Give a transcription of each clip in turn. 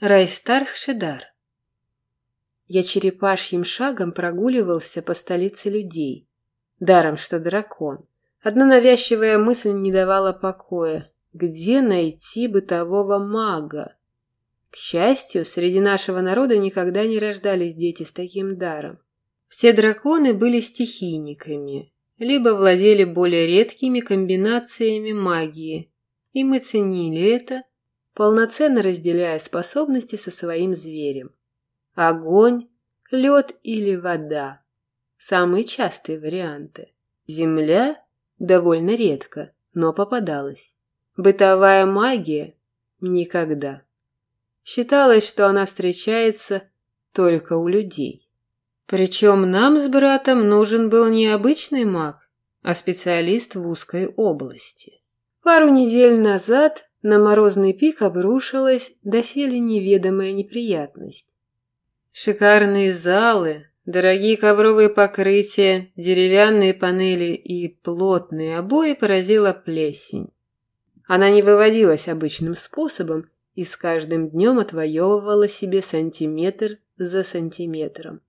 Райстарх Шедар. Я черепашьим шагом прогуливался по столице людей. Даром, что дракон. Одна навязчивая мысль не давала покоя. Где найти бытового мага? К счастью, среди нашего народа никогда не рождались дети с таким даром. Все драконы были стихийниками, либо владели более редкими комбинациями магии, и мы ценили это полноценно разделяя способности со своим зверем. Огонь, лед или вода – самые частые варианты. Земля – довольно редко, но попадалась. Бытовая магия – никогда. Считалось, что она встречается только у людей. Причем нам с братом нужен был не обычный маг, а специалист в узкой области. Пару недель назад на морозный пик обрушилась доселе неведомая неприятность. Шикарные залы, дорогие ковровые покрытия, деревянные панели и плотные обои поразила плесень. Она не выводилась обычным способом и с каждым днем отвоевывала себе сантиметр за сантиметром.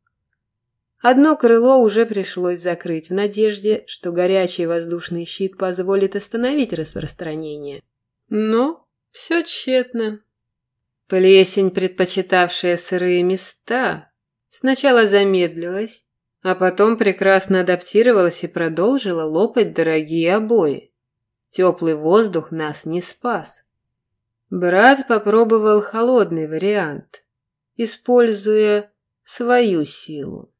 Одно крыло уже пришлось закрыть в надежде, что горячий воздушный щит позволит остановить распространение. Но все тщетно. Плесень, предпочитавшая сырые места, сначала замедлилась, а потом прекрасно адаптировалась и продолжила лопать дорогие обои. Теплый воздух нас не спас. Брат попробовал холодный вариант, используя свою силу.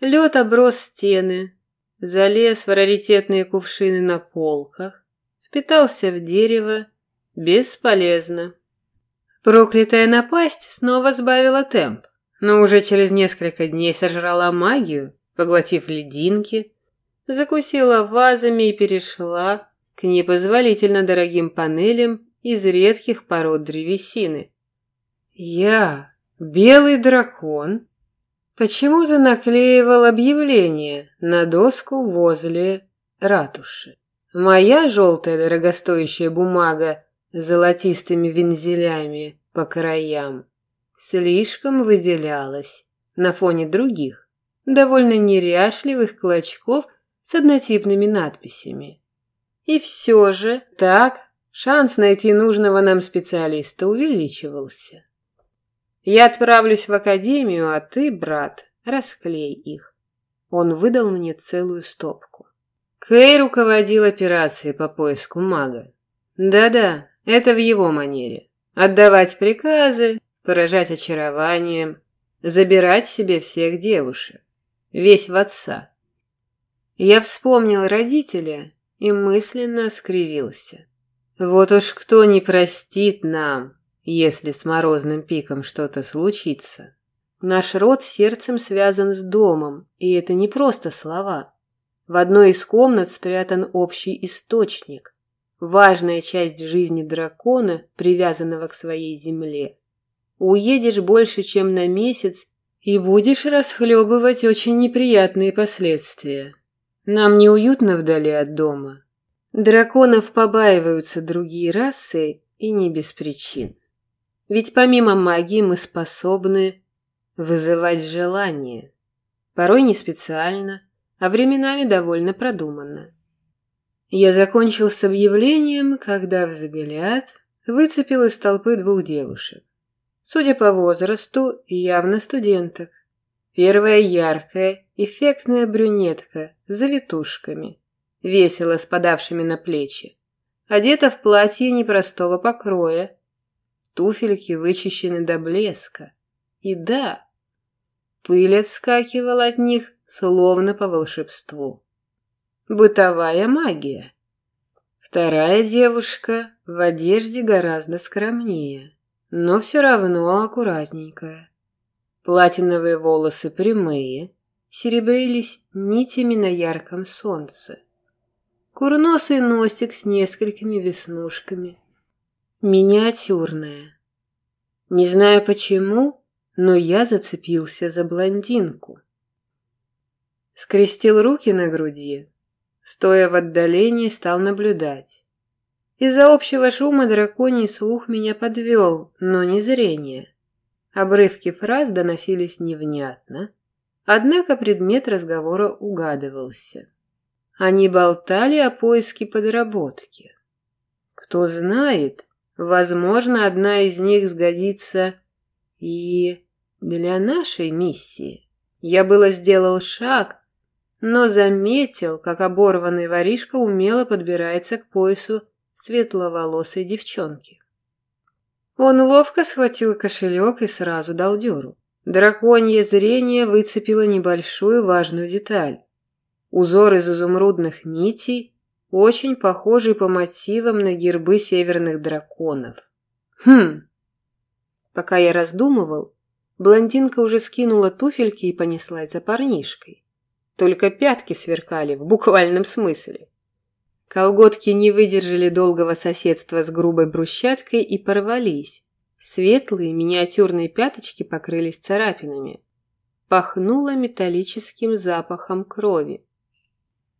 Лед оброс стены, залез в раритетные кувшины на полках, впитался в дерево Бесполезно. Проклятая напасть снова сбавила темп, но уже через несколько дней сожрала магию, поглотив лединки, закусила вазами и перешла к непозволительно дорогим панелям из редких пород древесины. Я, белый дракон, почему-то наклеивал объявление на доску возле ратуши. Моя желтая дорогостоящая бумага золотистыми вензелями по краям, слишком выделялась на фоне других, довольно неряшливых клочков с однотипными надписями. И все же так шанс найти нужного нам специалиста увеличивался. Я отправлюсь в академию, а ты, брат, расклей их. Он выдал мне целую стопку. Кей руководил операцией по поиску мага. Да-да, это в его манере. Отдавать приказы, поражать очарованием, забирать себе всех девушек. Весь в отца. Я вспомнил родителя и мысленно скривился. Вот уж кто не простит нам, если с морозным пиком что-то случится. Наш род сердцем связан с домом, и это не просто слова. В одной из комнат спрятан общий источник, важная часть жизни дракона, привязанного к своей земле. Уедешь больше, чем на месяц, и будешь расхлебывать очень неприятные последствия. Нам неуютно вдали от дома. Драконов побаиваются другие расы, и не без причин. Ведь помимо магии мы способны вызывать желание. Порой не специально, а временами довольно продуманно. Я закончил с объявлением, когда взгляд выцепил из толпы двух девушек. Судя по возрасту, явно студенток. Первая яркая, эффектная брюнетка с завитушками, весело спадавшими на плечи. Одета в платье непростого покроя. Туфельки вычищены до блеска. И да, пыль отскакивала от них, словно по волшебству. Бытовая магия. Вторая девушка в одежде гораздо скромнее, но все равно аккуратненькая. Платиновые волосы прямые, серебрились нитями на ярком солнце. Курносый носик с несколькими веснушками. Миниатюрная. Не знаю почему, но я зацепился за блондинку. Скрестил руки на груди, Стоя в отдалении, стал наблюдать. Из-за общего шума драконий слух меня подвел, но не зрение. Обрывки фраз доносились невнятно, однако предмет разговора угадывался. Они болтали о поиске подработки. Кто знает, возможно, одна из них сгодится и для нашей миссии. Я было сделал шаг, но заметил, как оборванный воришка умело подбирается к поясу светловолосой девчонки. Он ловко схватил кошелек и сразу дал дёру. Драконье зрение выцепило небольшую важную деталь. Узор из изумрудных нитей, очень похожий по мотивам на гербы северных драконов. Хм. Пока я раздумывал, блондинка уже скинула туфельки и понеслась за парнишкой. Только пятки сверкали в буквальном смысле. Колготки не выдержали долгого соседства с грубой брусчаткой и порвались. Светлые миниатюрные пяточки покрылись царапинами. Пахнуло металлическим запахом крови.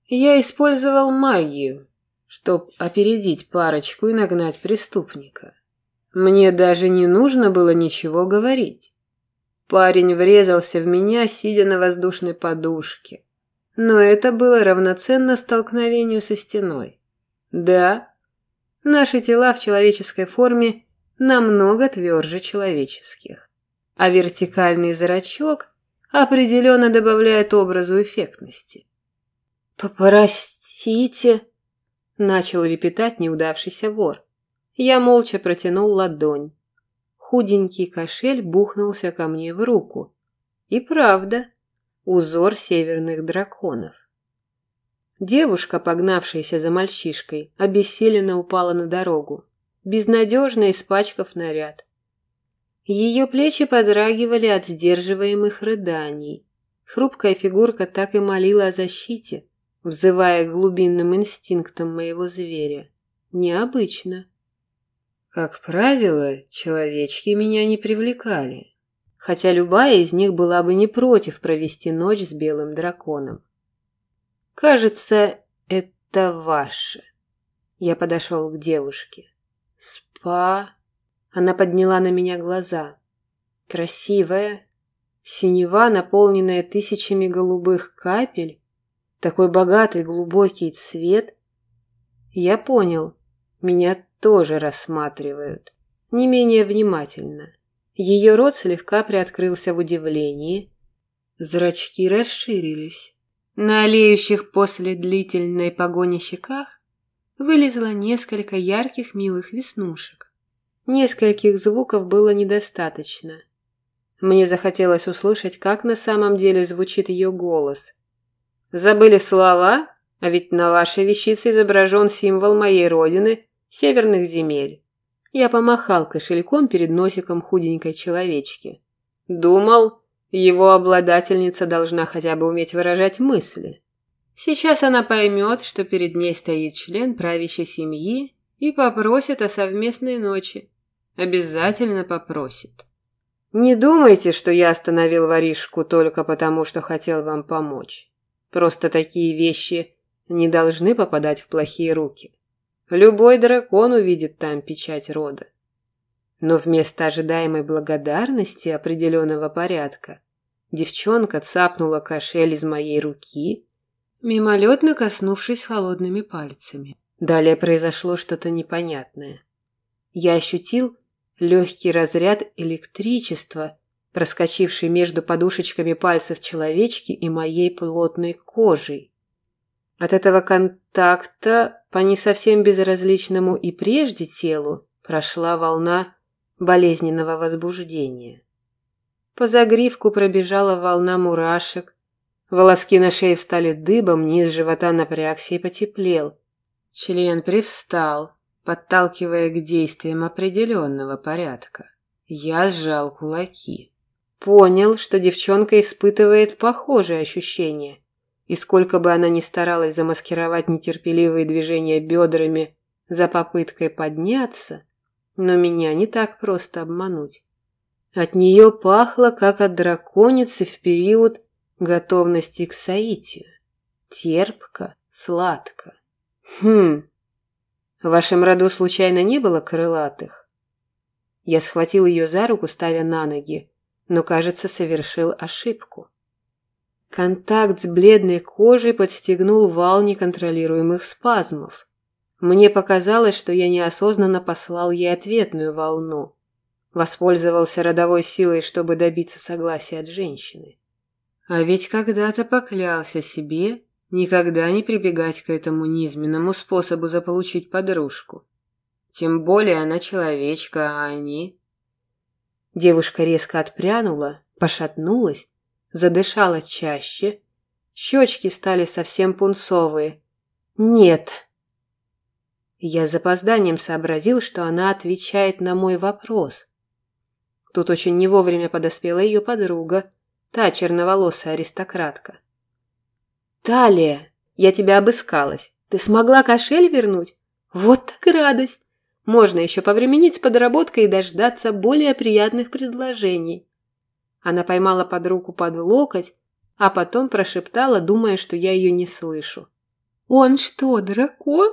Я использовал магию, чтобы опередить парочку и нагнать преступника. Мне даже не нужно было ничего говорить. Парень врезался в меня, сидя на воздушной подушке. Но это было равноценно столкновению со стеной. Да, наши тела в человеческой форме намного тверже человеческих. А вертикальный зрачок определенно добавляет образу эффектности. «Попростите», — начал лепетать неудавшийся вор. Я молча протянул ладонь. Худенький кошель бухнулся ко мне в руку. И правда, узор северных драконов. Девушка, погнавшаяся за мальчишкой, обессиленно упала на дорогу, безнадежно испачкав наряд. Ее плечи подрагивали от сдерживаемых рыданий. Хрупкая фигурка так и молила о защите, взывая глубинным инстинктам моего зверя. Необычно. Как правило, человечки меня не привлекали хотя любая из них была бы не против провести ночь с белым драконом. «Кажется, это ваше». Я подошел к девушке. «Спа...» Она подняла на меня глаза. Красивая, синева, наполненная тысячами голубых капель, такой богатый глубокий цвет. Я понял, меня тоже рассматривают, не менее внимательно. Ее рот слегка приоткрылся в удивлении. Зрачки расширились. На олеющих после длительной погони щеках вылезло несколько ярких милых веснушек. Нескольких звуков было недостаточно. Мне захотелось услышать, как на самом деле звучит ее голос. «Забыли слова? А ведь на вашей вещице изображен символ моей родины, северных земель. Я помахал кошельком перед носиком худенькой человечки. Думал, его обладательница должна хотя бы уметь выражать мысли. Сейчас она поймет, что перед ней стоит член правящей семьи и попросит о совместной ночи. Обязательно попросит. Не думайте, что я остановил воришку только потому, что хотел вам помочь. Просто такие вещи не должны попадать в плохие руки. Любой дракон увидит там печать рода. Но вместо ожидаемой благодарности определенного порядка девчонка цапнула кошель из моей руки, мимолетно коснувшись холодными пальцами. Далее произошло что-то непонятное. Я ощутил легкий разряд электричества, проскочивший между подушечками пальцев человечки и моей плотной кожей. От этого контакта по не совсем безразличному и прежде телу прошла волна болезненного возбуждения. По загривку пробежала волна мурашек, волоски на шее встали дыбом, низ живота напрягся и потеплел. Член привстал, подталкивая к действиям определенного порядка. Я сжал кулаки. Понял, что девчонка испытывает похожие ощущения – и сколько бы она ни старалась замаскировать нетерпеливые движения бедрами за попыткой подняться, но меня не так просто обмануть. От нее пахло, как от драконицы в период готовности к соитию. Терпко, сладко. Хм, в вашем роду случайно не было крылатых? Я схватил ее за руку, ставя на ноги, но, кажется, совершил ошибку. Контакт с бледной кожей подстегнул вал неконтролируемых спазмов. Мне показалось, что я неосознанно послал ей ответную волну. Воспользовался родовой силой, чтобы добиться согласия от женщины. А ведь когда-то поклялся себе никогда не прибегать к этому низменному способу заполучить подружку. Тем более она человечка, а они... Девушка резко отпрянула, пошатнулась, задышала чаще. Щечки стали совсем пунцовые. «Нет!» Я с запозданием сообразил, что она отвечает на мой вопрос. Тут очень не вовремя подоспела ее подруга, та черноволосая аристократка. «Талия, я тебя обыскалась. Ты смогла кошель вернуть? Вот так радость! Можно еще повременить с подработкой и дождаться более приятных предложений». Она поймала подругу под локоть, а потом прошептала, думая, что я ее не слышу. «Он что, дракон?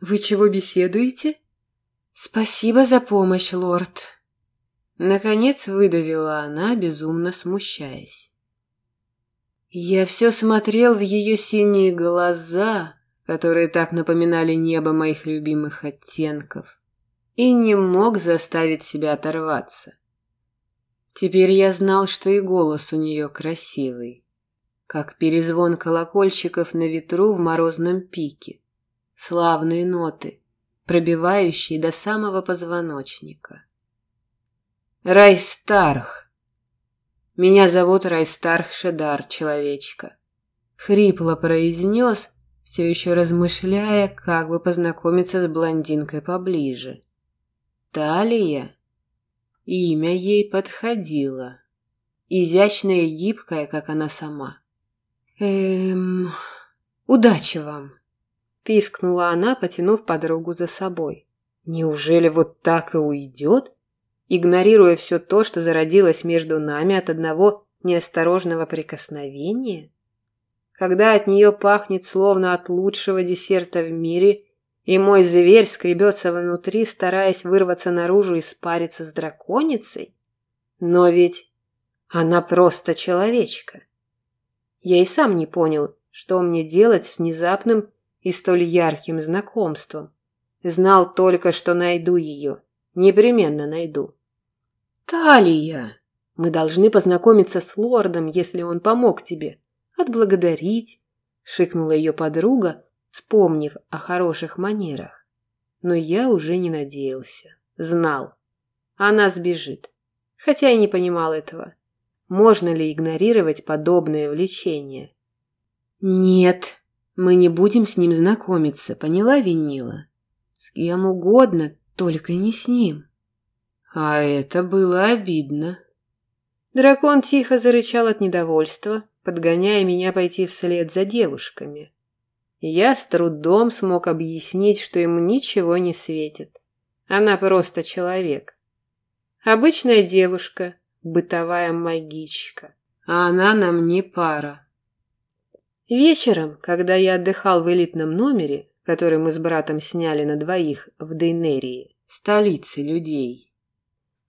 Вы чего беседуете?» «Спасибо за помощь, лорд», Наконец выдавила она, безумно смущаясь. Я все смотрел в ее синие глаза, которые так напоминали небо моих любимых оттенков, и не мог заставить себя оторваться. Теперь я знал, что и голос у нее красивый, как перезвон колокольчиков на ветру в морозном пике, славные ноты, пробивающие до самого позвоночника. Райстарх. Меня зовут Райстарх Шедар, человечка. Хрипло произнес, все еще размышляя, как бы познакомиться с блондинкой поближе. Талия. Имя ей подходило. Изящная и гибкая, как она сама. Эм... Удачи вам. Пискнула она, потянув подругу за собой. Неужели вот так и уйдет? игнорируя все то, что зародилось между нами от одного неосторожного прикосновения? Когда от нее пахнет словно от лучшего десерта в мире, и мой зверь скребется внутри, стараясь вырваться наружу и спариться с драконицей? Но ведь она просто человечка. Я и сам не понял, что мне делать с внезапным и столь ярким знакомством. Знал только, что найду ее. Непременно найду. Талия, мы должны познакомиться с лордом, если он помог тебе. Отблагодарить, шикнула ее подруга, вспомнив о хороших манерах. Но я уже не надеялся. Знал. Она сбежит. Хотя и не понимал этого. Можно ли игнорировать подобное влечение? Нет, мы не будем с ним знакомиться, поняла Винила? С кем угодно, только не с ним. А это было обидно. Дракон тихо зарычал от недовольства, подгоняя меня пойти вслед за девушками. Я с трудом смог объяснить, что ему ничего не светит. Она просто человек. Обычная девушка, бытовая магичка. А она нам не пара. Вечером, когда я отдыхал в элитном номере, который мы с братом сняли на двоих в Дейнерии, столице людей,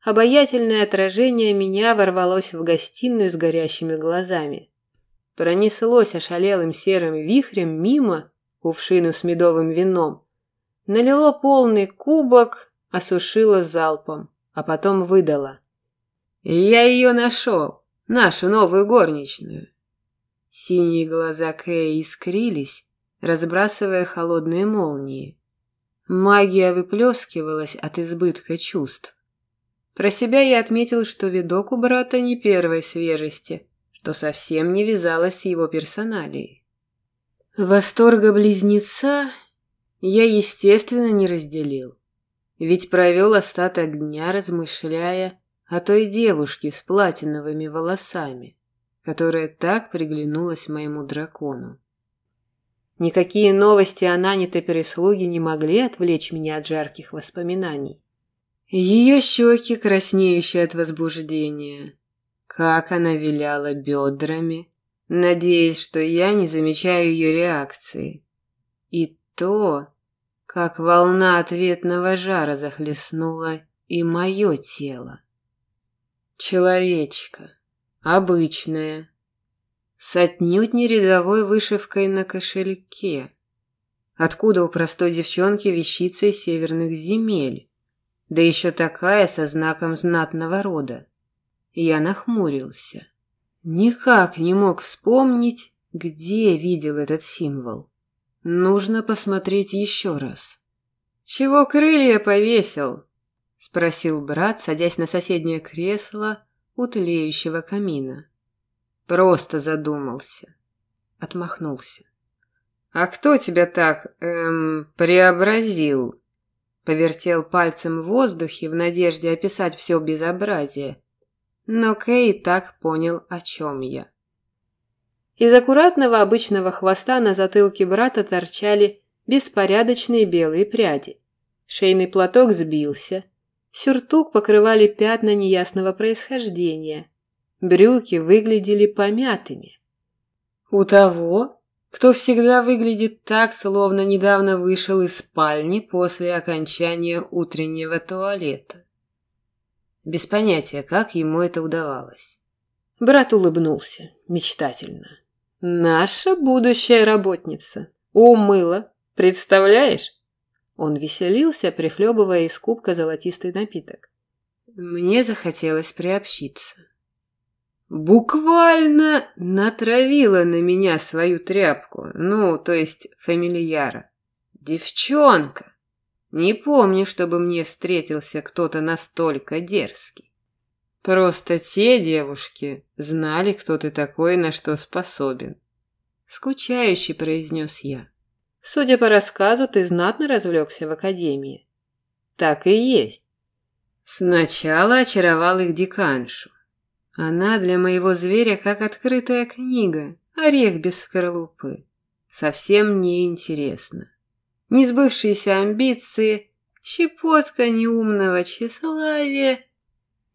обаятельное отражение меня ворвалось в гостиную с горящими глазами. Пронеслось ошалелым серым вихрем мимо кувшину с медовым вином, налило полный кубок, осушило залпом, а потом выдало. «Я ее нашел, нашу новую горничную». Синие глаза Кэя искрились, разбрасывая холодные молнии. Магия выплескивалась от избытка чувств. Про себя я отметил, что видок у брата не первой свежести, что совсем не вязалось с его персоналией. Восторга близнеца я, естественно, не разделил. Ведь провел остаток дня, размышляя о той девушке с платиновыми волосами, которая так приглянулась моему дракону. Никакие новости о нанятой прислуге не могли отвлечь меня от жарких воспоминаний. Ее щеки, краснеющие от возбуждения. Как она виляла бедрами, надеясь, что я не замечаю ее реакции. И то, как волна ответного жара захлестнула и мое тело. Человечка. Обычная. С отнюдь не рядовой вышивкой на кошельке. Откуда у простой девчонки вещица из северных земель? Да еще такая со знаком знатного рода. Я нахмурился. Никак не мог вспомнить, где видел этот символ. Нужно посмотреть еще раз. «Чего крылья повесил?» – спросил брат, садясь на соседнее кресло у тлеющего камина. Просто задумался. Отмахнулся. «А кто тебя так, эм, преобразил?» Повертел пальцем в воздухе в надежде описать все безобразие. Но Кей так понял, о чем я. Из аккуратного обычного хвоста на затылке брата торчали беспорядочные белые пряди. Шейный платок сбился. Сюртук покрывали пятна неясного происхождения. Брюки выглядели помятыми. У того, кто всегда выглядит так, словно недавно вышел из спальни после окончания утреннего туалета. Без понятия, как ему это удавалось. Брат улыбнулся, мечтательно. «Наша будущая работница. Умыла. Представляешь?» Он веселился, прихлебывая из кубка золотистый напиток. Мне захотелось приобщиться. Буквально натравила на меня свою тряпку, ну, то есть фамильяра. Девчонка. Не помню, чтобы мне встретился кто-то настолько дерзкий. Просто те девушки знали, кто ты такой на что способен. Скучающе произнес я. Судя по рассказу, ты знатно развлекся в академии. Так и есть. Сначала очаровал их деканшу. Она для моего зверя как открытая книга, орех без скорлупы. Совсем неинтересно. Несбывшиеся амбиции, щепотка неумного тщеславия,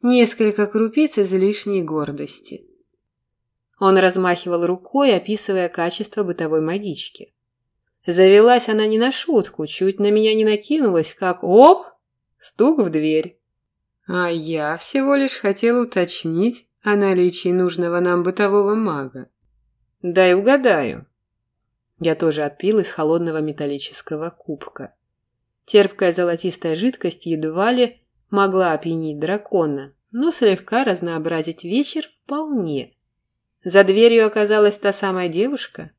несколько крупиц излишней гордости. Он размахивал рукой, описывая качество бытовой магички. Завелась она не на шутку, чуть на меня не накинулась, как оп, стук в дверь. А я всего лишь хотел уточнить о наличии нужного нам бытового мага. Дай угадаю. Я тоже отпил из холодного металлического кубка. Терпкая золотистая жидкость едва ли могла опьянить дракона, но слегка разнообразить вечер вполне. За дверью оказалась та самая девушка,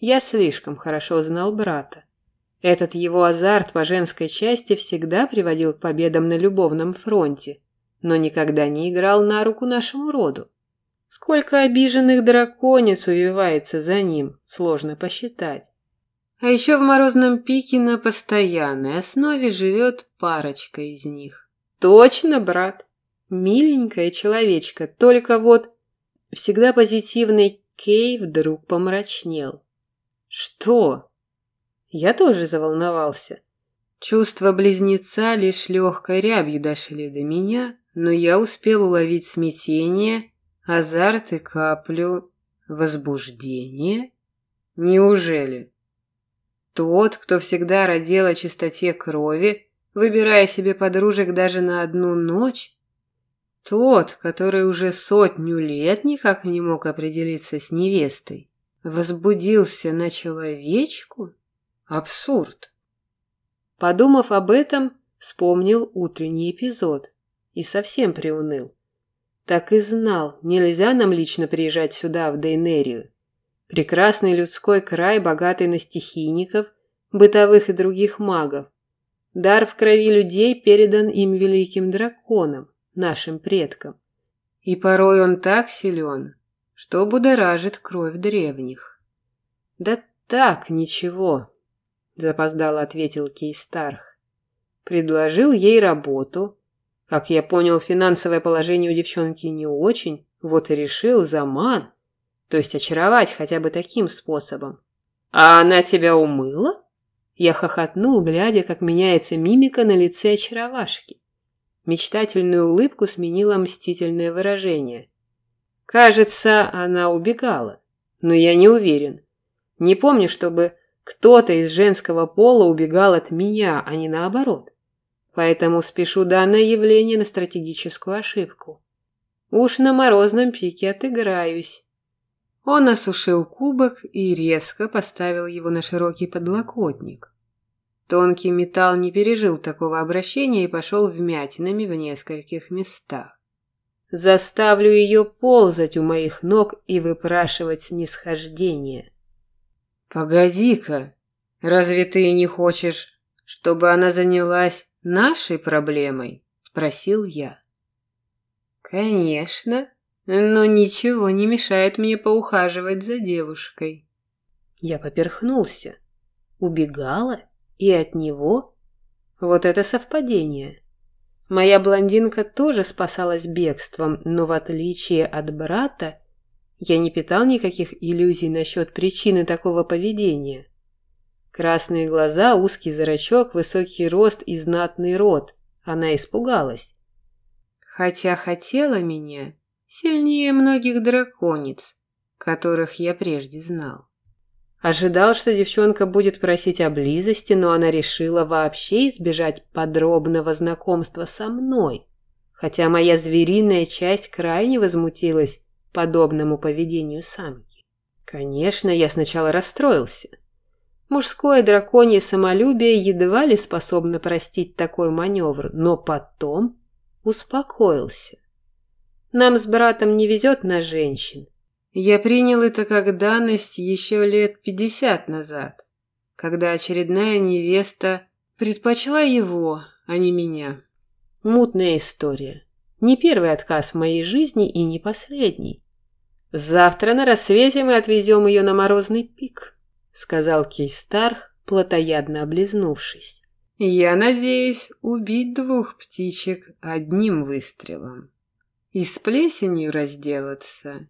я слишком хорошо знал брата. Этот его азарт по женской части всегда приводил к победам на любовном фронте, но никогда не играл на руку нашему роду. Сколько обиженных драконец увивается за ним, сложно посчитать. А еще в морозном пике на постоянной основе живет парочка из них. Точно, брат. Миленькая человечка, только вот... Всегда позитивный Кей вдруг помрачнел. «Что?» Я тоже заволновался. Чувства близнеца лишь легкой рябью дошли до меня, но я успел уловить смятение, азарт и каплю возбуждения. Неужели? Тот, кто всегда родил о чистоте крови, выбирая себе подружек даже на одну ночь? Тот, который уже сотню лет никак не мог определиться с невестой? Возбудился на человечку? Абсурд. Подумав об этом, вспомнил утренний эпизод и совсем приуныл. Так и знал, нельзя нам лично приезжать сюда, в Дейнерию. Прекрасный людской край, богатый на стихийников, бытовых и других магов. Дар в крови людей передан им великим драконам, нашим предкам. И порой он так силен, что будоражит кровь древних. «Да так, ничего», – запоздало ответил Кейстарх. Предложил ей работу. Как я понял, финансовое положение у девчонки не очень, вот и решил заман, то есть очаровать хотя бы таким способом. «А она тебя умыла?» Я хохотнул, глядя, как меняется мимика на лице очаровашки. Мечтательную улыбку сменило мстительное выражение. Кажется, она убегала, но я не уверен. Не помню, чтобы кто-то из женского пола убегал от меня, а не наоборот. Поэтому спешу данное явление на стратегическую ошибку. Уж на морозном пике отыграюсь. Он осушил кубок и резко поставил его на широкий подлокотник. Тонкий металл не пережил такого обращения и пошел вмятинами в нескольких местах. Заставлю ее ползать у моих ног и выпрашивать снисхождение. «Погоди-ка, разве ты не хочешь, чтобы она занялась нашей проблемой?» – спросил я. «Конечно, но ничего не мешает мне поухаживать за девушкой». Я поперхнулся. Убегала? И от него? Вот это совпадение. Моя блондинка тоже спасалась бегством, но в отличие от брата, я не питал никаких иллюзий насчет причины такого поведения. Красные глаза, узкий зрачок, высокий рост и знатный рот. Она испугалась. Хотя хотела меня сильнее многих драконец, которых я прежде знал. Ожидал, что девчонка будет просить о близости, но она решила вообще избежать подробного знакомства со мной, хотя моя звериная часть крайне возмутилась подобному поведению самки. Конечно, я сначала расстроился. Мужское драконье самолюбие едва ли способно простить такой маневр, но потом успокоился. Нам с братом не везет на женщин, я принял это как данность еще лет пятьдесят назад, когда очередная невеста предпочла его, а не меня. Мутная история. Не первый отказ в моей жизни и не последний. Завтра на рассвете мы отвезем ее на морозный пик, сказал Кейстарх, плотоядно облизнувшись. Я надеюсь убить двух птичек одним выстрелом. И с плесенью разделаться,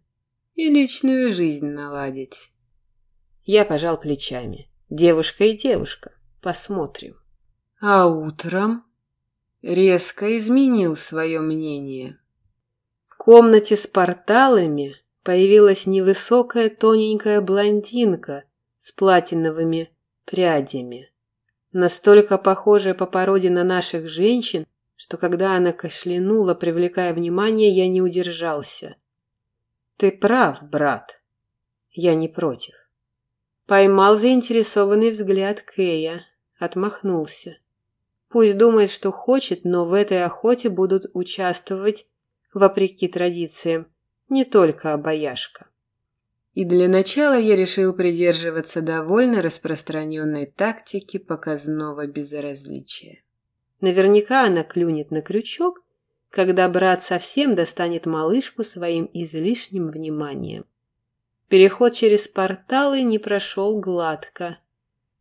и личную жизнь наладить. Я пожал плечами. Девушка и девушка. Посмотрим. А утром резко изменил свое мнение. В комнате с порталами появилась невысокая тоненькая блондинка с платиновыми прядями. Настолько похожая по породе на наших женщин, что когда она кашлянула, привлекая внимание, я не удержался – ты прав, брат. Я не против. Поймал заинтересованный взгляд Кэя, отмахнулся. Пусть думает, что хочет, но в этой охоте будут участвовать, вопреки традициям, не только обаяшка. И для начала я решил придерживаться довольно распространенной тактики показного безразличия. Наверняка она клюнет на крючок когда брат совсем достанет малышку своим излишним вниманием. Переход через порталы не прошел гладко.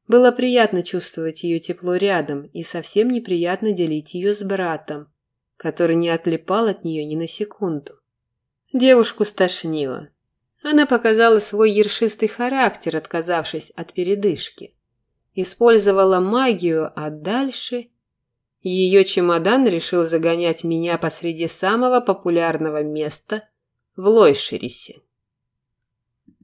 Было приятно чувствовать ее тепло рядом и совсем неприятно делить ее с братом, который не отлипал от нее ни на секунду. Девушку стошнило. Она показала свой ершистый характер, отказавшись от передышки. Использовала магию, а дальше ее чемодан решил загонять меня посреди самого популярного места в Лойшерисе.